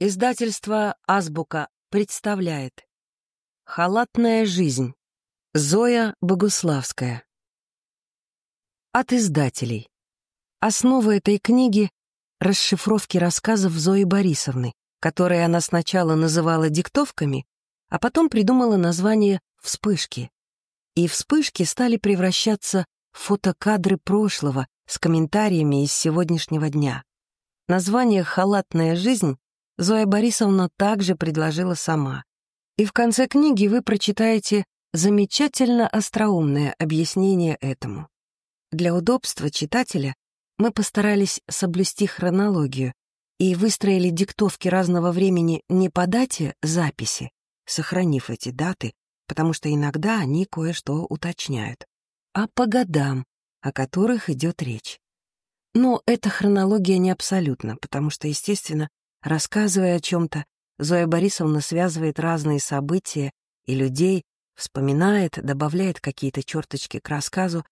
Издательство «Азбука» представляет «Халатная жизнь» Зоя Богуславская От издателей Основа этой книги — расшифровки рассказов Зои Борисовны, которые она сначала называла диктовками, а потом придумала название «Вспышки». И вспышки стали превращаться в фотокадры прошлого с комментариями из сегодняшнего дня. Название «Халатная жизнь» Зоя Борисовна также предложила сама. И в конце книги вы прочитаете замечательно остроумное объяснение этому. Для удобства читателя мы постарались соблюсти хронологию и выстроили диктовки разного времени не по дате записи, сохранив эти даты, потому что иногда они кое-что уточняют, а по годам, о которых идет речь. Но эта хронология не абсолютна, потому что, естественно, Рассказывая о чем-то, Зоя Борисовна связывает разные события и людей, вспоминает, добавляет какие-то черточки к рассказу,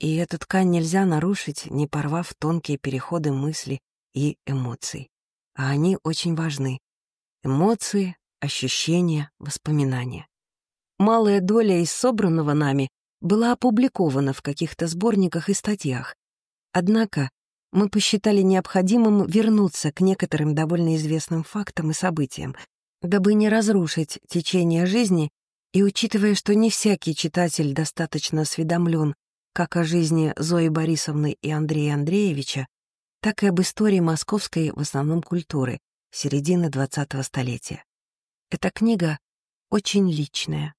и эту ткань нельзя нарушить, не порвав тонкие переходы мысли и эмоций. А они очень важны. Эмоции, ощущения, воспоминания. Малая доля из собранного нами была опубликована в каких-то сборниках и статьях. Однако мы посчитали необходимым вернуться к некоторым довольно известным фактам и событиям, дабы не разрушить течение жизни и учитывая, что не всякий читатель достаточно осведомлен как о жизни Зои Борисовны и Андрея Андреевича, так и об истории московской в основном культуры середины XX столетия. Эта книга очень личная.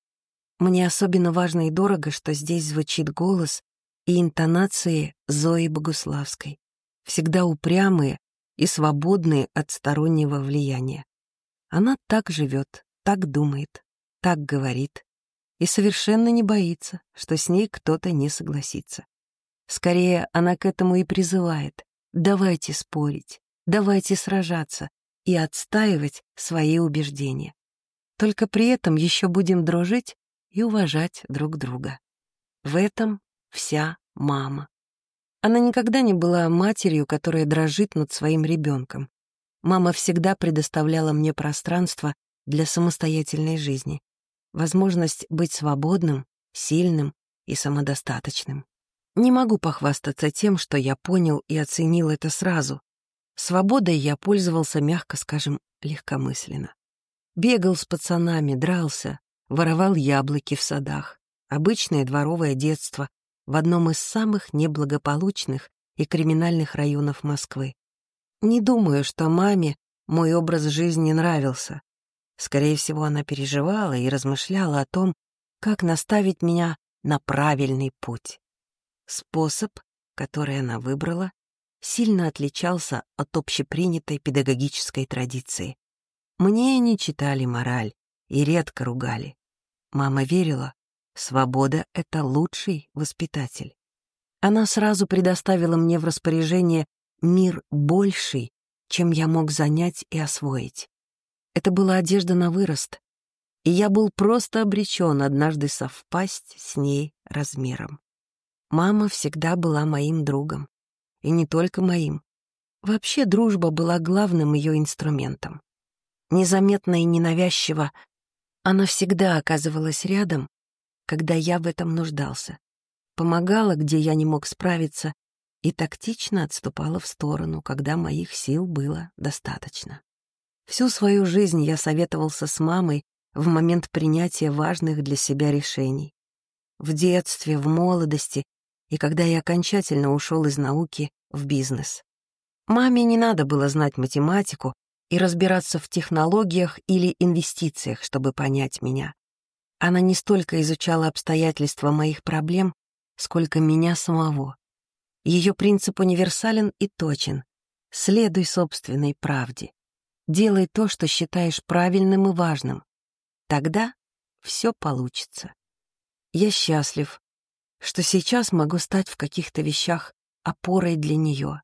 Мне особенно важно и дорого, что здесь звучит голос и интонации Зои Богуславской всегда упрямые и свободные от стороннего влияния. Она так живет, так думает, так говорит и совершенно не боится, что с ней кто-то не согласится. Скорее, она к этому и призывает. Давайте спорить, давайте сражаться и отстаивать свои убеждения. Только при этом еще будем дружить и уважать друг друга. В этом вся мама. Она никогда не была матерью, которая дрожит над своим ребенком. Мама всегда предоставляла мне пространство для самостоятельной жизни, возможность быть свободным, сильным и самодостаточным. Не могу похвастаться тем, что я понял и оценил это сразу. Свободой я пользовался, мягко скажем, легкомысленно. Бегал с пацанами, дрался, воровал яблоки в садах. Обычное дворовое детство, в одном из самых неблагополучных и криминальных районов Москвы. Не думаю, что маме мой образ жизни нравился. Скорее всего, она переживала и размышляла о том, как наставить меня на правильный путь. Способ, который она выбрала, сильно отличался от общепринятой педагогической традиции. Мне не читали мораль и редко ругали. Мама верила, Свобода — это лучший воспитатель. Она сразу предоставила мне в распоряжение мир больший, чем я мог занять и освоить. Это была одежда на вырост, и я был просто обречен однажды совпасть с ней размером. Мама всегда была моим другом, и не только моим. Вообще дружба была главным ее инструментом. Незаметно и ненавязчиво она всегда оказывалась рядом, когда я в этом нуждался, помогала, где я не мог справиться, и тактично отступала в сторону, когда моих сил было достаточно. Всю свою жизнь я советовался с мамой в момент принятия важных для себя решений. В детстве, в молодости и когда я окончательно ушел из науки в бизнес. Маме не надо было знать математику и разбираться в технологиях или инвестициях, чтобы понять меня. Она не столько изучала обстоятельства моих проблем, сколько меня самого. Ее принцип универсален и точен. Следуй собственной правде. Делай то, что считаешь правильным и важным. Тогда все получится. Я счастлив, что сейчас могу стать в каких-то вещах опорой для нее.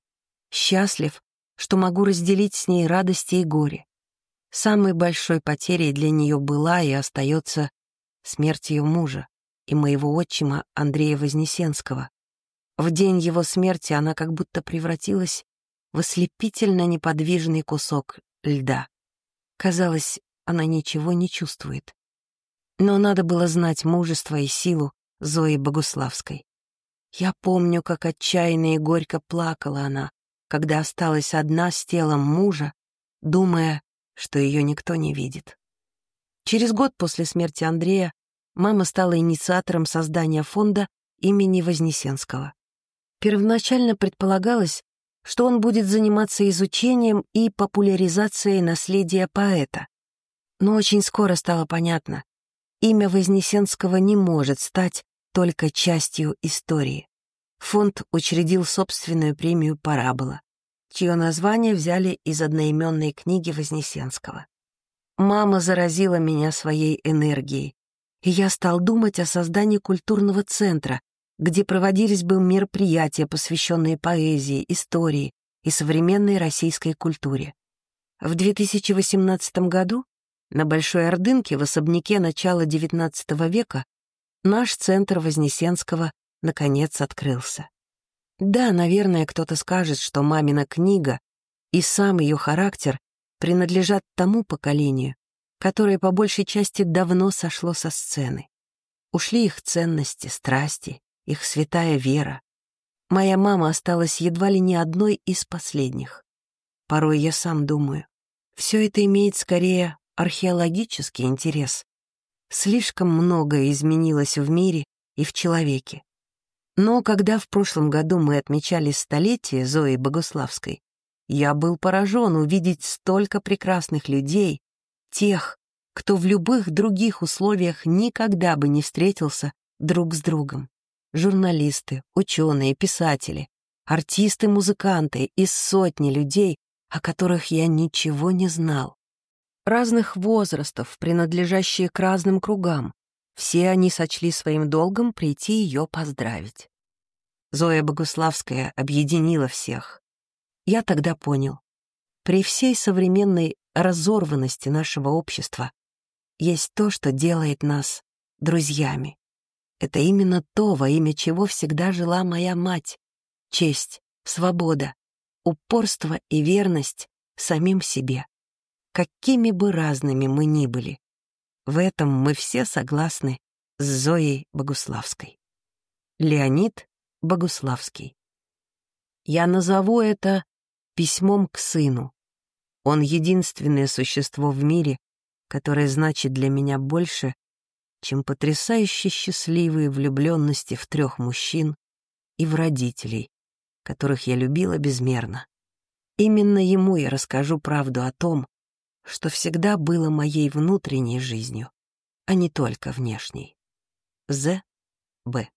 Счастлив, что могу разделить с ней радости и горе. Самой большой потерей для нее была и остается смерть ее мужа и моего отчима Андрея Вознесенского. В день его смерти она как будто превратилась в ослепительно неподвижный кусок льда. Казалось, она ничего не чувствует. Но надо было знать мужество и силу Зои Богуславской. Я помню, как отчаянно и горько плакала она, когда осталась одна с телом мужа, думая, что ее никто не видит. Через год после смерти Андрея мама стала инициатором создания фонда имени Вознесенского. Первоначально предполагалось, что он будет заниматься изучением и популяризацией наследия поэта. Но очень скоро стало понятно, имя Вознесенского не может стать только частью истории. Фонд учредил собственную премию «Парабола», чье название взяли из одноименной книги Вознесенского. Мама заразила меня своей энергией, и я стал думать о создании культурного центра, где проводились бы мероприятия, посвященные поэзии, истории и современной российской культуре. В 2018 году на Большой Ордынке в особняке начала XIX века наш центр Вознесенского наконец открылся. Да, наверное, кто-то скажет, что мамина книга и сам ее характер принадлежат тому поколению, которое по большей части давно сошло со сцены. Ушли их ценности, страсти, их святая вера. Моя мама осталась едва ли не одной из последних. Порой я сам думаю, все это имеет скорее археологический интерес. Слишком многое изменилось в мире и в человеке. Но когда в прошлом году мы отмечали столетие Зои Богуславской, я был поражен увидеть столько прекрасных людей, тех, кто в любых других условиях никогда бы не встретился друг с другом. Журналисты, ученые, писатели, артисты, музыканты из сотни людей, о которых я ничего не знал разных возрастов, принадлежащие к разным кругам. Все они сочли своим долгом прийти ее поздравить. Зоя Богуславская объединила всех. Я тогда понял, при всей современной разорванности нашего общества есть то, что делает нас друзьями. Это именно то, во имя чего всегда жила моя мать. Честь, свобода, упорство и верность самим себе какими бы разными мы ни были. В этом мы все согласны с Зоей Богуславской. Леонид Богуславский. Я назову это письмом к сыну. Он единственное существо в мире, которое значит для меня больше, чем потрясающе счастливые влюбленности в трех мужчин и в родителей, которых я любила безмерно. Именно ему я расскажу правду о том, что всегда было моей внутренней жизнью, а не только внешней. З. Б.